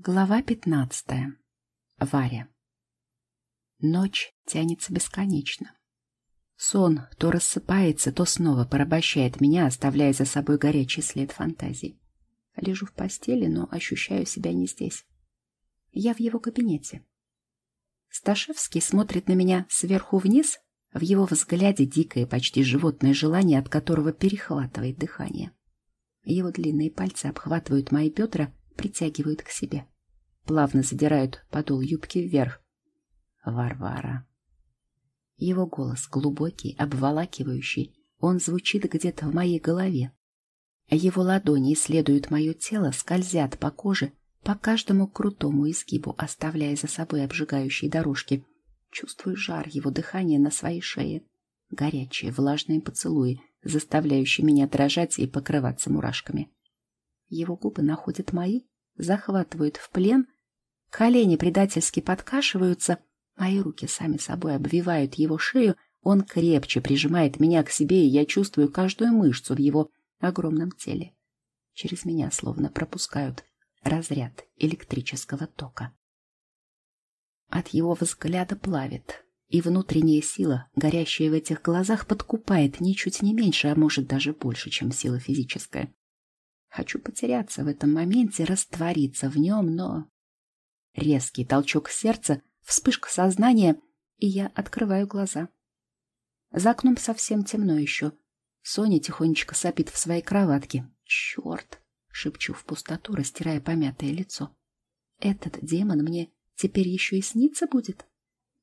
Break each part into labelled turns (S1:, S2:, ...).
S1: Глава пятнадцатая. Варя. Ночь тянется бесконечно. Сон то рассыпается, то снова порабощает меня, оставляя за собой горячий след фантазий. Лежу в постели, но ощущаю себя не здесь. Я в его кабинете. Сташевский смотрит на меня сверху вниз, в его взгляде дикое, почти животное желание, от которого перехватывает дыхание. Его длинные пальцы обхватывают мои бедра, притягивают к себе. Плавно задирают подол юбки вверх. Варвара. Его голос глубокий, обволакивающий. Он звучит где-то в моей голове. Его ладони исследуют мое тело, скользят по коже, по каждому крутому изгибу, оставляя за собой обжигающие дорожки. Чувствую жар его дыхания на своей шее. Горячие, влажные поцелуи, заставляющие меня дрожать и покрываться мурашками. Его губы находят мои, захватывают в плен, колени предательски подкашиваются, мои руки сами собой обвивают его шею, он крепче прижимает меня к себе, и я чувствую каждую мышцу в его огромном теле. Через меня словно пропускают разряд электрического тока. От его взгляда плавит, и внутренняя сила, горящая в этих глазах, подкупает ничуть не меньше, а может даже больше, чем сила физическая. Хочу потеряться в этом моменте, раствориться в нем, но... Резкий толчок сердца, вспышка сознания, и я открываю глаза. За окном совсем темно еще. Соня тихонечко сопит в своей кроватке. «Черт!» — шепчу в пустоту, растирая помятое лицо. «Этот демон мне теперь еще и снится будет?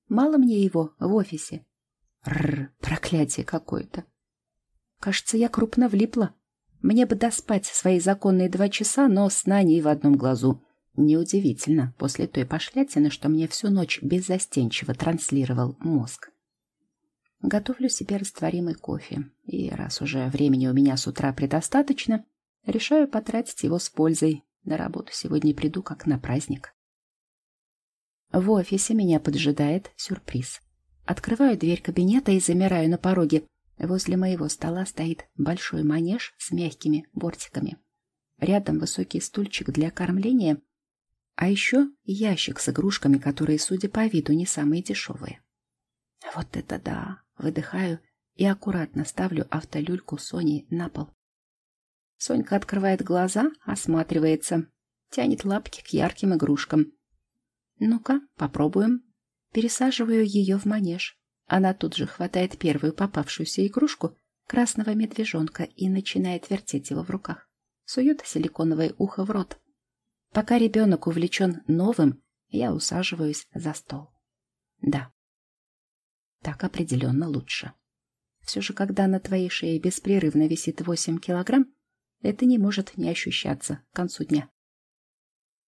S1: Мало мне его в офисе?» Рр, проклятие какое-то. Кажется, я крупно влипла. Мне бы доспать свои законные два часа, но сна не в одном глазу. Неудивительно, после той пошлятины, что мне всю ночь беззастенчиво транслировал мозг. Готовлю себе растворимый кофе, и раз уже времени у меня с утра предостаточно, решаю потратить его с пользой. На работу сегодня приду как на праздник. В офисе меня поджидает сюрприз. Открываю дверь кабинета и замираю на пороге. Возле моего стола стоит большой манеж с мягкими бортиками. Рядом высокий стульчик для кормления, а еще ящик с игрушками, которые, судя по виду, не самые дешевые. Вот это да! Выдыхаю и аккуратно ставлю автолюльку Сони на пол. Сонька открывает глаза, осматривается, тянет лапки к ярким игрушкам. Ну-ка, попробуем. Пересаживаю ее в манеж. Она тут же хватает первую попавшуюся игрушку, красного медвежонка, и начинает вертеть его в руках. Сует силиконовое ухо в рот. Пока ребенок увлечен новым, я усаживаюсь за стол. Да, так определенно лучше. Все же, когда на твоей шее беспрерывно висит 8 килограмм, это не может не ощущаться к концу дня.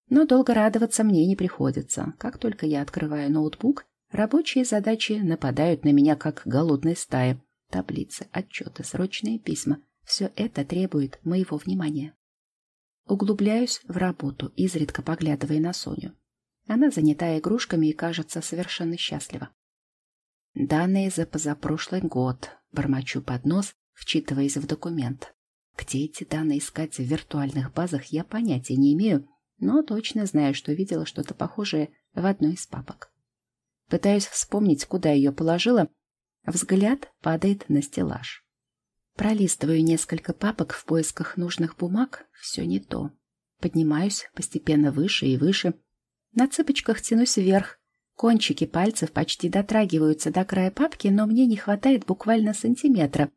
S1: Но долго радоваться мне не приходится. Как только я открываю ноутбук, Рабочие задачи нападают на меня, как голодная стая. Таблицы, отчеты, срочные письма — все это требует моего внимания. Углубляюсь в работу, изредка поглядывая на Соню. Она занята игрушками и кажется совершенно счастлива. Данные за позапрошлый год. Бормочу под нос, вчитываясь в документ. Где эти данные искать в виртуальных базах, я понятия не имею, но точно знаю, что видела что-то похожее в одной из папок. Пытаюсь вспомнить, куда ее положила. Взгляд падает на стеллаж. Пролистываю несколько папок в поисках нужных бумаг. Все не то. Поднимаюсь постепенно выше и выше. На цыпочках тянусь вверх. Кончики пальцев почти дотрагиваются до края папки, но мне не хватает буквально сантиметра.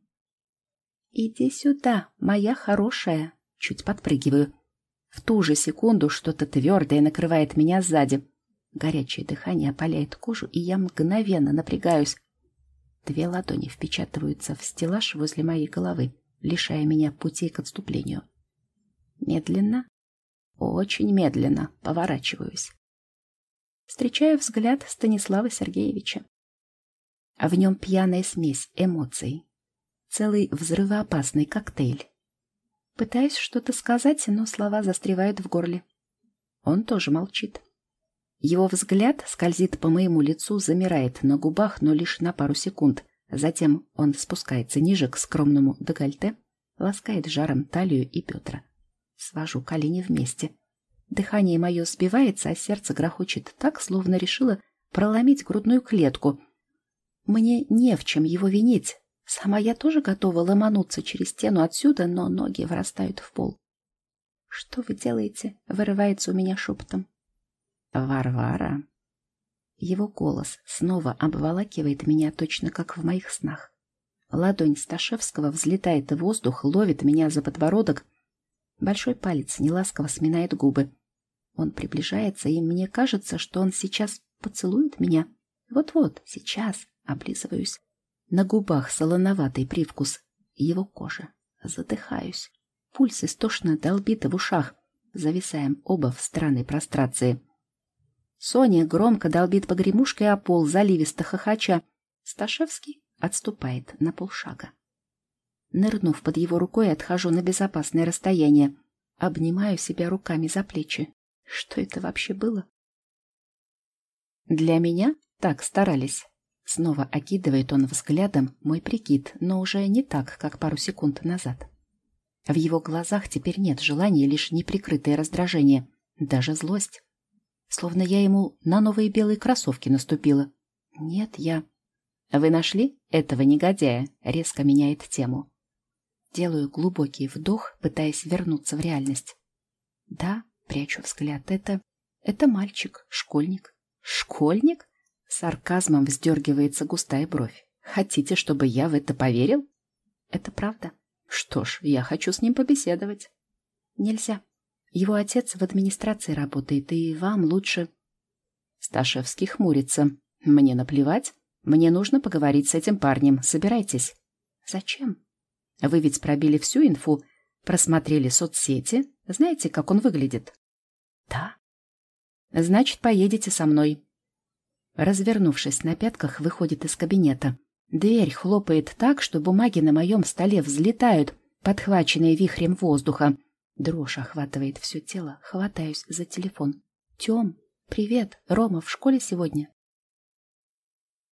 S1: «Иди сюда, моя хорошая!» Чуть подпрыгиваю. В ту же секунду что-то твердое накрывает меня сзади. Горячее дыхание опаляет кожу, и я мгновенно напрягаюсь. Две ладони впечатываются в стеллаж возле моей головы, лишая меня путей к отступлению. Медленно, очень медленно поворачиваюсь. Встречаю взгляд Станислава Сергеевича. А в нем пьяная смесь эмоций. Целый взрывоопасный коктейль. Пытаюсь что-то сказать, но слова застревают в горле. Он тоже молчит. Его взгляд скользит по моему лицу, замирает на губах, но лишь на пару секунд. Затем он спускается ниже к скромному декольте, ласкает жаром талию и Петра. Свожу колени вместе. Дыхание мое сбивается, а сердце грохочет так, словно решило проломить грудную клетку. Мне не в чем его винить. Сама я тоже готова ломануться через стену отсюда, но ноги врастают в пол. «Что вы делаете?» — вырывается у меня шепотом. «Варвара!» Его голос снова обволакивает меня точно как в моих снах. Ладонь Сташевского взлетает в воздух, ловит меня за подбородок. Большой палец неласково сминает губы. Он приближается, и мне кажется, что он сейчас поцелует меня. Вот-вот, сейчас облизываюсь. На губах солоноватый привкус его кожи. Задыхаюсь. Пульс истошно долбит в ушах. Зависаем оба в странной прострации. Соня громко долбит погремушкой о пол, заливисто хохоча. Сташевский отступает на полшага. Нырнув под его рукой, отхожу на безопасное расстояние. Обнимаю себя руками за плечи. Что это вообще было? Для меня так старались. Снова окидывает он взглядом мой прикид, но уже не так, как пару секунд назад. В его глазах теперь нет желания, лишь неприкрытое раздражение, даже злость. Словно я ему на новые белые кроссовки наступила. Нет, я... Вы нашли этого негодяя? Резко меняет тему. Делаю глубокий вдох, пытаясь вернуться в реальность. Да, прячу взгляд, это... Это мальчик, школьник. Школьник? Сарказмом вздергивается густая бровь. Хотите, чтобы я в это поверил? Это правда. Что ж, я хочу с ним побеседовать. Нельзя. Его отец в администрации работает, и вам лучше... Сташевский хмурится. Мне наплевать. Мне нужно поговорить с этим парнем. Собирайтесь. Зачем? Вы ведь пробили всю инфу, просмотрели соцсети. Знаете, как он выглядит? Да. Значит, поедете со мной. Развернувшись на пятках, выходит из кабинета. Дверь хлопает так, что бумаги на моем столе взлетают, подхваченные вихрем воздуха. Дрожь охватывает все тело, хватаюсь за телефон. «Тем, привет, Рома в школе сегодня?»